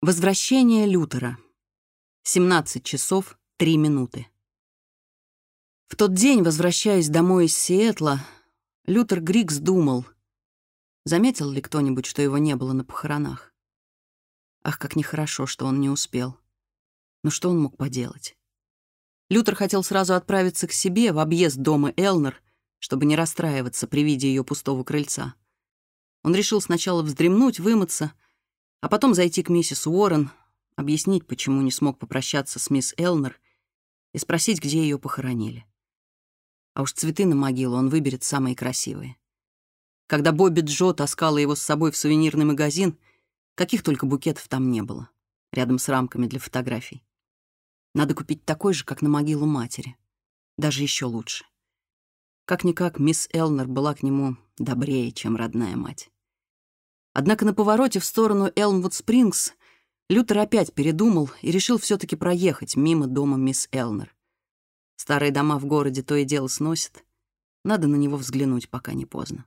Возвращение Лютера. 17 часов 3 минуты. В тот день, возвращаясь домой из Сиэтла, Лютер Грикс думал, заметил ли кто-нибудь, что его не было на похоронах. Ах, как нехорошо, что он не успел. Но что он мог поделать? Лютер хотел сразу отправиться к себе в объезд дома Элнер, чтобы не расстраиваться при виде ее пустого крыльца. Он решил сначала вздремнуть, вымыться — а потом зайти к миссис Уоррен, объяснить, почему не смог попрощаться с мисс Элнер и спросить, где ее похоронили. А уж цветы на могилу он выберет самые красивые. Когда Бобби Джо таскала его с собой в сувенирный магазин, каких только букетов там не было, рядом с рамками для фотографий. Надо купить такой же, как на могилу матери. Даже еще лучше. Как-никак мисс Элнер была к нему добрее, чем родная мать. Однако на повороте в сторону Элмвуд-Спрингс Лютер опять передумал и решил все таки проехать мимо дома мисс Элнер. Старые дома в городе то и дело сносят. Надо на него взглянуть, пока не поздно.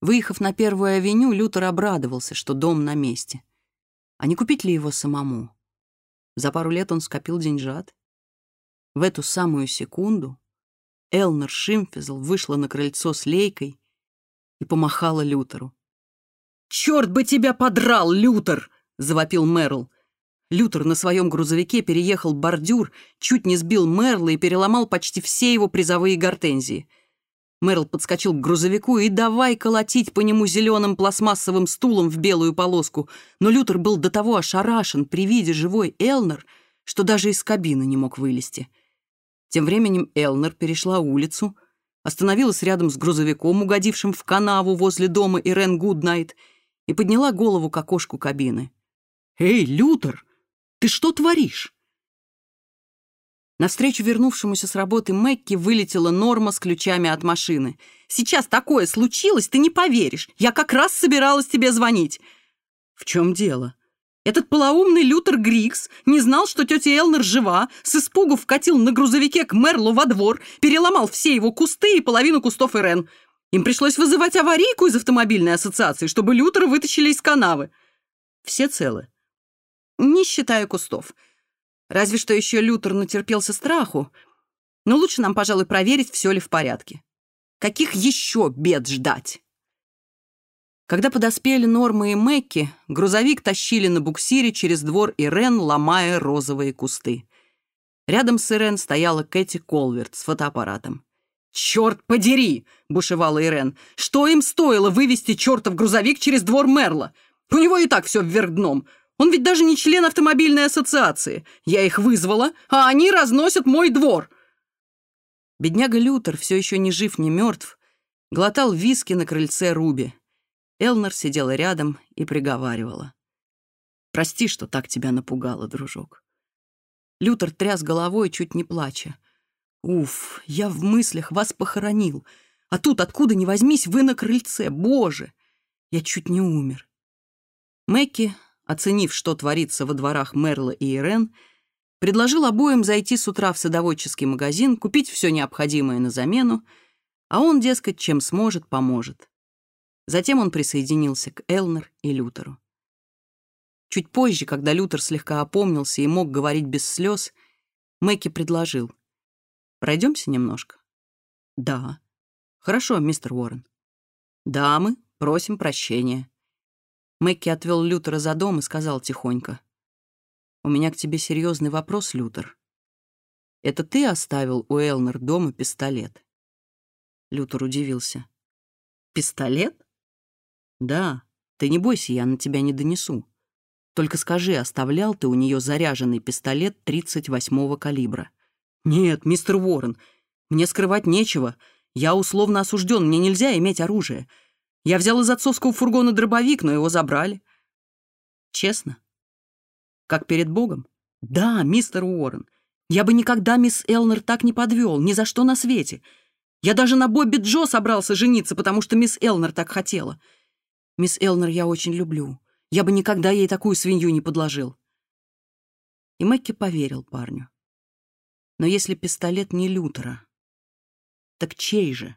Выехав на Первую авеню, Лютер обрадовался, что дом на месте. А не купить ли его самому? За пару лет он скопил деньжат. В эту самую секунду Элнер Шимфизл вышла на крыльцо с лейкой и помахала Лютеру. «Черт бы тебя подрал, Лютер!» — завопил Мерл. Лютер на своем грузовике переехал бордюр, чуть не сбил Мерла и переломал почти все его призовые гортензии. Мерл подскочил к грузовику и давай колотить по нему зеленым пластмассовым стулом в белую полоску, но Лютер был до того ошарашен при виде живой Элнер, что даже из кабины не мог вылезти. Тем временем Элнер перешла улицу, остановилась рядом с грузовиком, угодившим в канаву и подняла голову к окошку кабины. «Эй, Лютер, ты что творишь?» Навстречу вернувшемуся с работы Мэкки вылетела Норма с ключами от машины. «Сейчас такое случилось, ты не поверишь. Я как раз собиралась тебе звонить». «В чем дело?» Этот полоумный Лютер Грикс не знал, что тетя Элнер жива, с испугу вкатил на грузовике к Мерлу во двор, переломал все его кусты и половину кустов Ирен. Им пришлось вызывать аварийку из автомобильной ассоциации, чтобы Лютера вытащили из канавы. Все целы. Не считая кустов. Разве что еще Лютер натерпелся страху. Но лучше нам, пожалуй, проверить, все ли в порядке. Каких еще бед ждать? Когда подоспели Норма и Мэкки, грузовик тащили на буксире через двор Ирен, ломая розовые кусты. Рядом с Ирен стояла Кэти Колверт с фотоаппаратом. «Черт подери!» — бушевала Ирен. «Что им стоило вывести чертов грузовик через двор Мерла? У него и так все вверх дном. Он ведь даже не член автомобильной ассоциации. Я их вызвала, а они разносят мой двор!» Бедняга Лютер, все еще ни жив, ни мертв, глотал виски на крыльце Руби. Элнер сидела рядом и приговаривала. «Прости, что так тебя напугало, дружок». Лютер тряс головой, чуть не плача. Уф, я в мыслях вас похоронил. А тут, откуда ни возьмись, вы на крыльце. Боже! Я чуть не умер. Мэкки, оценив, что творится во дворах Мерла и Ирен, предложил обоим зайти с утра в садоводческий магазин, купить все необходимое на замену, а он, дескать, чем сможет, поможет. Затем Пройдемся немножко? Да. Хорошо, мистер Уоррен. Дамы, просим прощения. Мэкки отвел Лютера за дом и сказал тихонько. У меня к тебе серьезный вопрос, Лютер. Это ты оставил у Элнер дома пистолет? Лютер удивился. Пистолет? Да. Ты не бойся, я на тебя не донесу. Только скажи, оставлял ты у нее заряженный пистолет 38-го калибра? «Нет, мистер Уоррен, мне скрывать нечего. Я условно осужден, мне нельзя иметь оружие. Я взял из отцовского фургона дробовик, но его забрали». «Честно?» «Как перед Богом?» «Да, мистер Уоррен, я бы никогда мисс Элнер так не подвел, ни за что на свете. Я даже на Бобби Джо собрался жениться, потому что мисс Элнер так хотела. Мисс Элнер я очень люблю. Я бы никогда ей такую свинью не подложил». И Мэкки поверил парню но если пистолет не Лютера, так чей же?